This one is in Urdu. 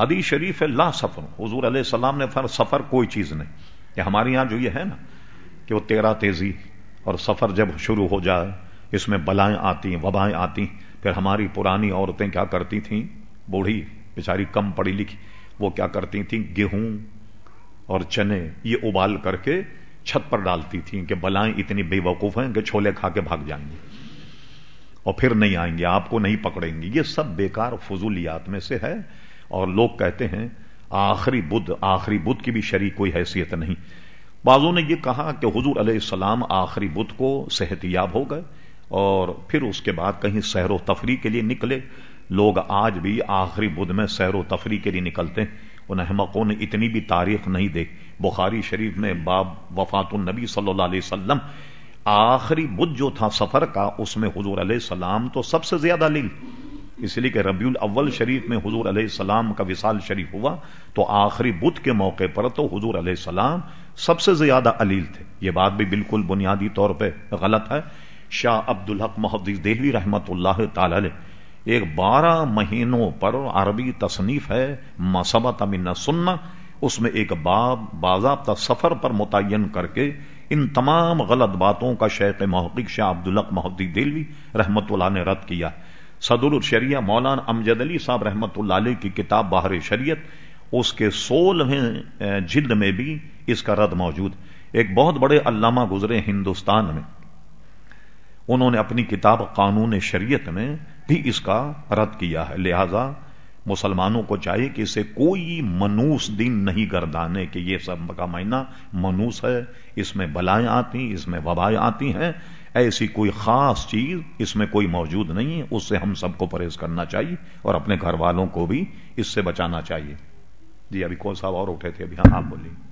حدیث شریف ہے، لا سفر۔ حضور علیہ السلام نے فر سفر کوئی چیز نہیں۔ کہ ہمارے یہاں جو یہ ہے نا، کہ وہ تیرا تیزی اور سفر جب شروع ہو جائے، اس میں بلائیں آتی وبائیں آتی پھر ہماری پرانی عورتیں کیا کرتی تھیں؟ بوڑھی بیچاری کم پڑھی لکھی۔ وہ کیا کرتی تھیں؟ گیہوں اور چنے، یہ ابال کر کے چھت پر ڈالتی تھیں کہ بلائیں اتنی بے وقوف ہیں کہ چھولے کھا کے بھاگ جائیں گے اور پھر نہیں آئیں گے آپ کو نہیں پکڑیں گے یہ سب بیکار فضولیات میں سے ہے۔ اور لوگ کہتے ہیں آخری بدھ آخری بدھ کی بھی شریک کوئی حیثیت نہیں۔ بازوں نے یہ کہا کہ حضور علیہ السلام آخری بدھ کو صحت یاب ہو گئے اور پھر اس کے بعد کہیں سیر و تفریح کے لیے نکلے۔ لوگ آج بھی آخری بدھ میں سیر و تفریح کے لیے نکلتے ہیں۔ ان احمقوں نے اتنی بھی تاریخ نہیں دے بخاری شریف میں باب وفات النبی صلی اللہ علیہ وسلم، آخری بدھ جو تھا سفر کا، اس میں حضور علیہ السلام تو سب سے زیادہ لیل۔ اس لیے کہ ربیع الاول شریف میں حضور علیہ السلام کا وصال شریف ہوا، تو آخری بدھ کے موقع پر تو حضور علیہ السلام سب سے زیادہ علیل تھے۔ یہ بات بھی بالکل بنیادی طور پہ غلط ہے۔ شاہ عبد الحق محدود دہلی رحمت اللہ تعالی ایک بارہ مہینوں پر عربی تصنیف ہے مسبت امین سننا اس میں ایک باب باضابطہ سفر پر متعین کر کے ان تمام غلط باتوں کا شیخ محقق شاہ عبد الحق محدود دہلوی رحمت اللہ نے رد کیا۔ صدر الشریعہ مولانا امجد علی صاحب رحمت اللہ علیہ کی کتاب باہر شریعت، اس کے سولہویں جلد میں بھی اس کا رد موجود۔ ایک بہت بڑے علامہ گزرے ہندوستان میں۔ انہوں نے اپنی کتاب قانون شریعت میں بھی اس کا رد کیا ہے۔ لہذا مسلمانوں کو چاہیے کہ اسے کوئی منوس دن نہیں گردانے کہ یہ سب کا مہینہ منوس ہے، اس میں بلائیں آتی، اس میں وبائیں آتی ہیں۔ ایسی کوئی خاص چیز اس میں کوئی موجود نہیں ہے، اس سے ہم سب کو پرہیز کرنا چاہیے اور اپنے گھر والوں کو بھی اس سے بچانا چاہیے۔ جی ابھی کون صاحب اور اٹھے تھے؟ ابھی ہاں آپ بولیے۔